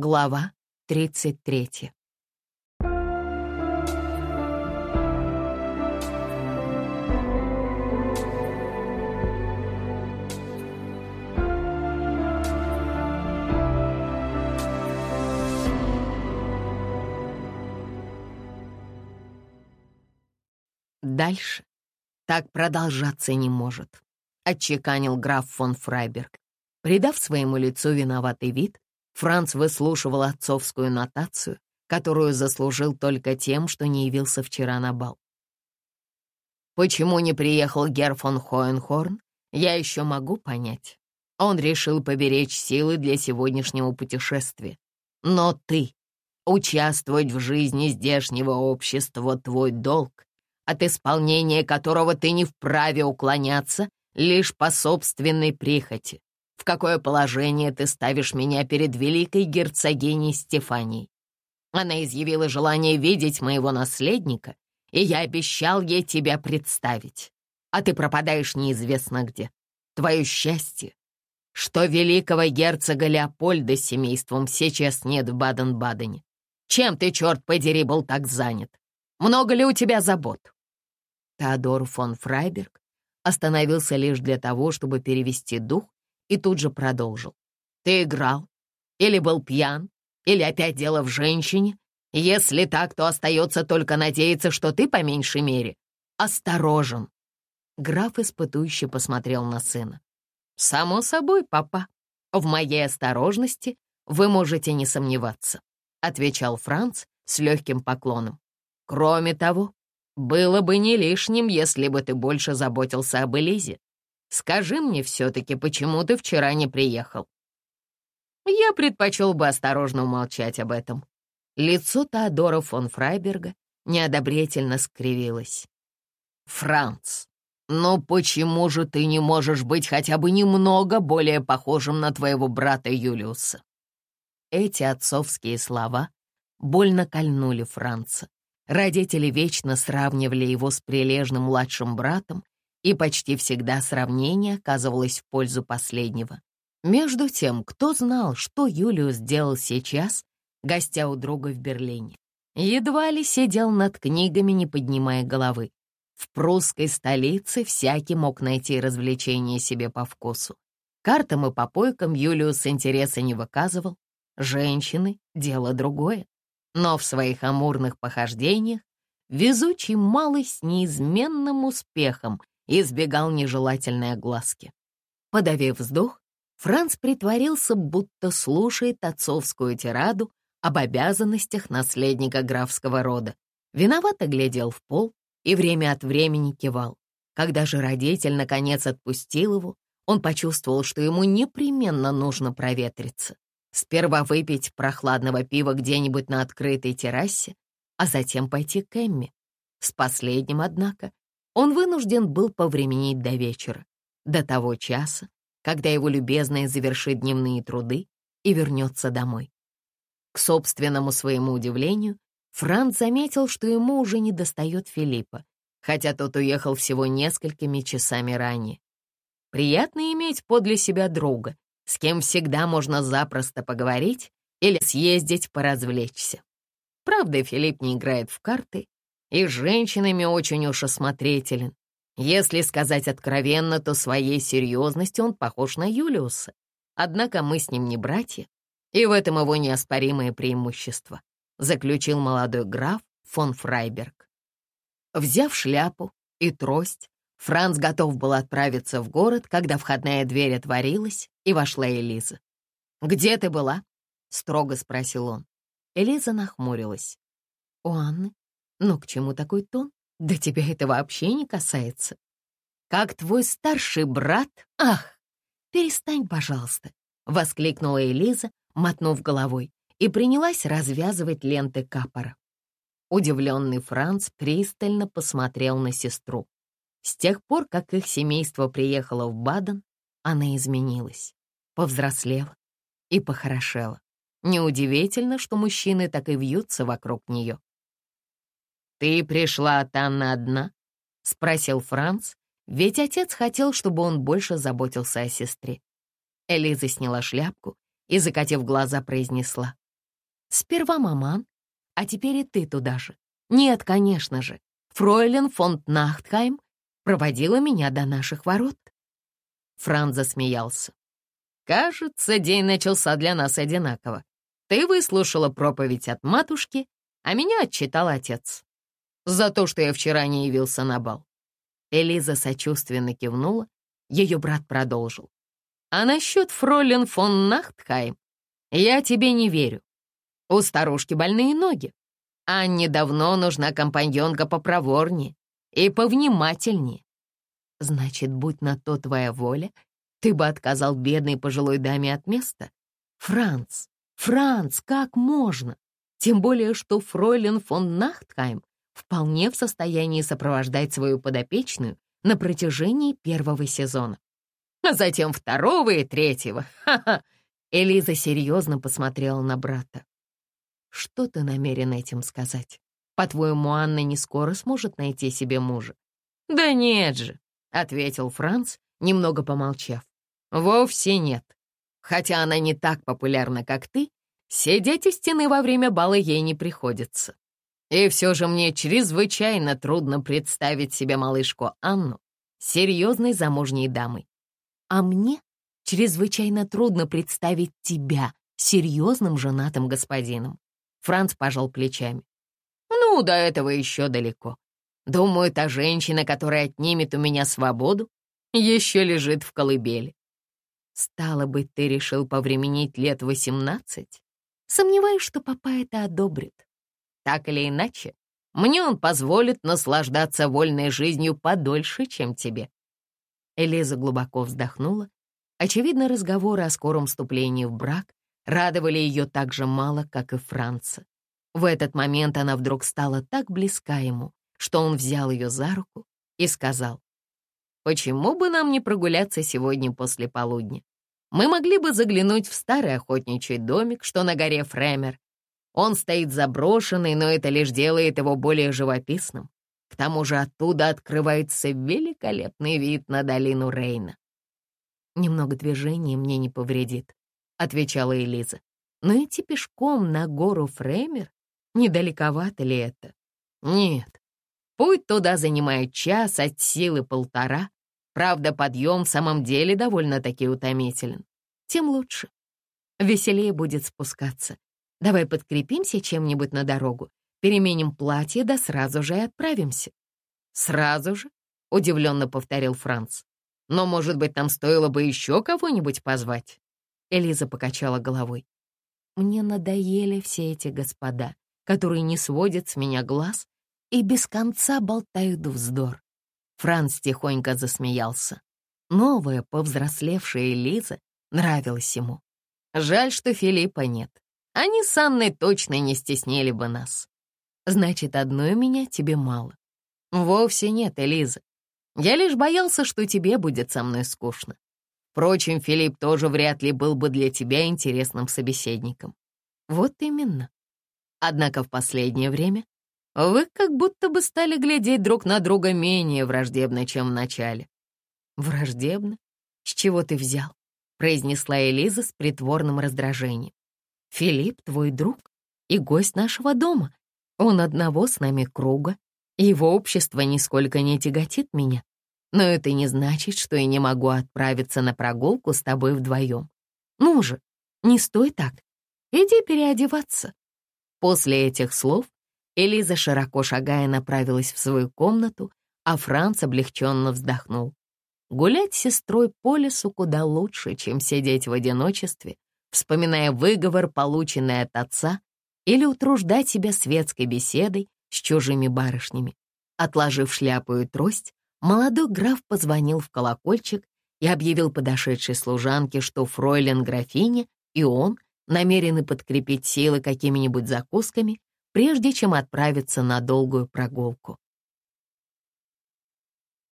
Глава 33 Дальше так продолжаться не может, отчеканил граф фон Фрайберг. Придав своему лицу виноватый вид, Франц выслушивал отцовскую нотацию, которую заслужил только тем, что не явился вчера на бал. Почему не приехал Гер фон Хоенхорн, я еще могу понять. Он решил поберечь силы для сегодняшнего путешествия. Но ты, участвовать в жизни здешнего общества — твой долг, от исполнения которого ты не вправе уклоняться лишь по собственной прихоти в какое положение ты ставишь меня перед великой герцогиней Стефанией. Она изъявила желание видеть моего наследника, и я обещал ей тебя представить. А ты пропадаешь неизвестно где. Твое счастье, что великого герцога Леопольда с семейством сейчас нет в Баден-Бадене. Чем ты, черт подери, был так занят? Много ли у тебя забот?» Теодор фон Фрайберг остановился лишь для того, чтобы перевести дух и тут же продолжил. «Ты играл? Или был пьян? Или опять дело в женщине? Если так, то остается только надеяться, что ты, по меньшей мере, осторожен». Граф испытующе посмотрел на сына. «Само собой, папа, в моей осторожности вы можете не сомневаться», отвечал Франц с легким поклоном. «Кроме того, было бы не лишним, если бы ты больше заботился об Элизе. Скажи мне все-таки, почему ты вчера не приехал?» Я предпочел бы осторожно умолчать об этом. Лицо Теодора фон Фрайберга неодобрительно скривилось. «Франц, ну почему же ты не можешь быть хотя бы немного более похожим на твоего брата Юлиуса?» Эти отцовские слова больно кольнули Франца. Родители вечно сравнивали его с прилежным младшим братом, и почти всегда сравнение оказывалось в пользу последнего. Между тем, кто знал, что Юлиус сделал сейчас, гостя у друга в Берлине? Едва ли сидел над книгами, не поднимая головы. В прусской столице всякий мог найти развлечение себе по вкусу. Картам и попойкам Юлиус интереса не выказывал. Женщины — дело другое. Но в своих амурных похождениях везучий малый с неизменным успехом избегал нежелательной огласки. Подавив вздох, Франц притворился, будто слушает отцовскую тираду об обязанностях наследника графского рода. Виновато глядел в пол и время от времени кивал. Когда же родитель наконец отпустил его, он почувствовал, что ему непременно нужно проветриться. Сперва выпить прохладного пива где-нибудь на открытой террасе, а затем пойти к Эмми. С последним, однако, он вынужден был повременить до вечера, до того часа, когда его любезная завершит дневные труды и вернется домой. К собственному своему удивлению, Франц заметил, что ему уже не достает Филиппа, хотя тот уехал всего несколькими часами ранее. Приятно иметь подле себя друга, с кем всегда можно запросто поговорить или съездить поразвлечься. Правда, Филипп не играет в карты и с женщинами очень уж осмотрителен. Если сказать откровенно, то своей серьезностью он похож на Юлиуса. Однако мы с ним не братья, и в этом его неоспоримое преимущество, заключил молодой граф фон Фрайберг. Взяв шляпу и трость, Франц готов был отправиться в город, когда входная дверь отворилась, и вошла Элиза. «Где ты была?» — строго спросил он. Элиза нахмурилась. «У Анны но к чему такой тон? Да тебя это вообще не касается. Как твой старший брат? Ах, перестань, пожалуйста, воскликнула Элиза, мотнув головой, и принялась развязывать ленты капора. Удивленный Франц пристально посмотрел на сестру. С тех пор, как их семейство приехало в Баден, она изменилась, повзрослела и похорошела. Неудивительно, что мужчины так и вьются вокруг нее. «Ты пришла от Анны одна?» — спросил Франц, ведь отец хотел, чтобы он больше заботился о сестре. Элиза сняла шляпку и, закатив глаза, произнесла. Сперва маман, а теперь и ты туда же. Нет, конечно же, фройлен фон Нахтхайм проводила меня до наших ворот. Франц засмеялся. Кажется, день начался для нас одинаково. Ты выслушала проповедь от матушки, а меня отчитал отец. За то, что я вчера не явился на бал. Элиза сочувственно кивнула, ее брат продолжил. А насчет фролин фон Нахтхайм я тебе не верю. У старушки больные ноги. Анне давно нужна компаньонка попроворнее и повнимательнее. Значит, будь на то твоя воля, ты бы отказал бедной пожилой даме от места? Франц, Франц, как можно? Тем более, что фройлен фон Нахтхайм вполне в состоянии сопровождать свою подопечную на протяжении первого сезона. А затем второго и третьего. Ха-ха! Элиза серьезно посмотрела на брата. Что ты намерен этим сказать? По-твоему, Анна не скоро сможет найти себе мужа? Да нет же, ответил Франц, немного помолчав. Вовсе нет. Хотя она не так популярна, как ты, сидеть у стены во время бала ей не приходится. И все же мне чрезвычайно трудно представить себе малышку Анну серьезной замужней дамой. А мне чрезвычайно трудно представить тебя серьезным женатым господином. Франц пожал плечами. «Ну, до этого еще далеко. Думаю, та женщина, которая отнимет у меня свободу, еще лежит в колыбели. Стало быть, ты решил повременить лет восемнадцать? Сомневаюсь, что папа это одобрит. Так или иначе, мне он позволит наслаждаться вольной жизнью подольше, чем тебе». Элиза глубоко вздохнула. Очевидно, разговоры о скором вступлении в брак радовали ее так же мало, как и Франца. В этот момент она вдруг стала так близка ему, что он взял ее за руку и сказал, «Почему бы нам не прогуляться сегодня после полудня? Мы могли бы заглянуть в старый охотничий домик, что на горе Фремер. Он стоит заброшенный, но это лишь делает его более живописным. К тому же оттуда открывается великолепный вид на долину Рейна. Немного движения мне не повредит. — отвечала Элиза. «Но идти пешком на гору Фремер? Недалековато ли это?» «Нет. Путь туда занимает час от силы полтора. Правда, подъем в самом деле довольно-таки утомителен. Тем лучше. Веселее будет спускаться. Давай подкрепимся чем-нибудь на дорогу, переменим платье, да сразу же и отправимся». «Сразу же?» — удивленно повторил Франц. «Но, может быть, нам стоило бы еще кого-нибудь позвать?» Элиза покачала головой. «Мне надоели все эти господа, которые не сводят с меня глаз и без конца болтают вздор». Франц тихонько засмеялся. Новая, повзрослевшая Элиза нравилась ему. Жаль, что Филиппа нет. Они с Анной точно не стеснили бы нас. Значит, одной меня тебе мало. Вовсе нет, Элиза. Я лишь боялся, что тебе будет со мной скучно. Впрочем, Филипп тоже вряд ли был бы для тебя интересным собеседником. Вот именно. Однако в последнее время вы как будто бы стали глядеть друг на друга менее враждебно, чем в начале. Враждебно? С чего ты взял? произнесла Элиза с притворным раздражением. Филипп твой друг и гость нашего дома. Он одного с нами круга, его общество нисколько не тяготит меня. Но это не значит, что я не могу отправиться на прогулку с тобой вдвоем. Ну же, не стой так. Иди переодеваться». После этих слов Элиза, широко шагая, направилась в свою комнату, а Франц облегченно вздохнул. Гулять с сестрой по лесу куда лучше, чем сидеть в одиночестве, вспоминая выговор, полученный от отца, или утруждать себя светской беседой с чужими барышнями. Отложив шляпу и трость, молодой граф позвонил в колокольчик и объявил подошедшей служанке, что фройлен графиня и он намерены подкрепить силы какими-нибудь закусками, прежде чем отправиться на долгую прогулку.